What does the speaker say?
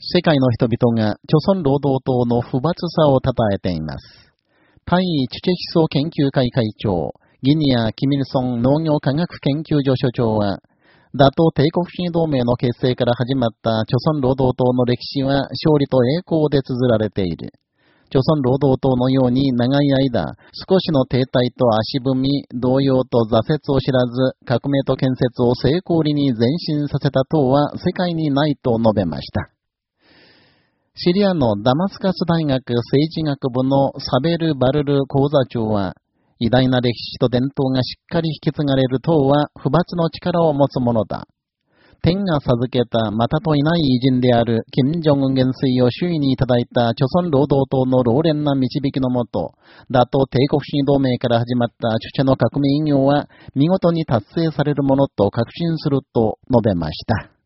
世界の人々が、朝鮮労働党の不罰さを称えています。タイチチェ思想研究会会長、ギニア・キミルソン農業科学研究所所長は、打倒帝国主義同盟の結成から始まった朝鮮労働党の歴史は勝利と栄光で綴られている。朝鮮労働党のように長い間、少しの停滞と足踏み、動揺と挫折を知らず、革命と建設を成功裏に前進させた党は世界にないと述べました。シリアのダマスカス大学政治学部のサベル・バルル講座長は、偉大な歴史と伝統がしっかり引き継がれる党は、不罰の力を持つものだ。天が授けたまたといない偉人である、金正恩元帥を周囲にいただいた朝鮮労働党の老練な導きのもと、打倒帝国主義同盟から始まった著者の革命偉業は、見事に達成されるものと確信すると述べました。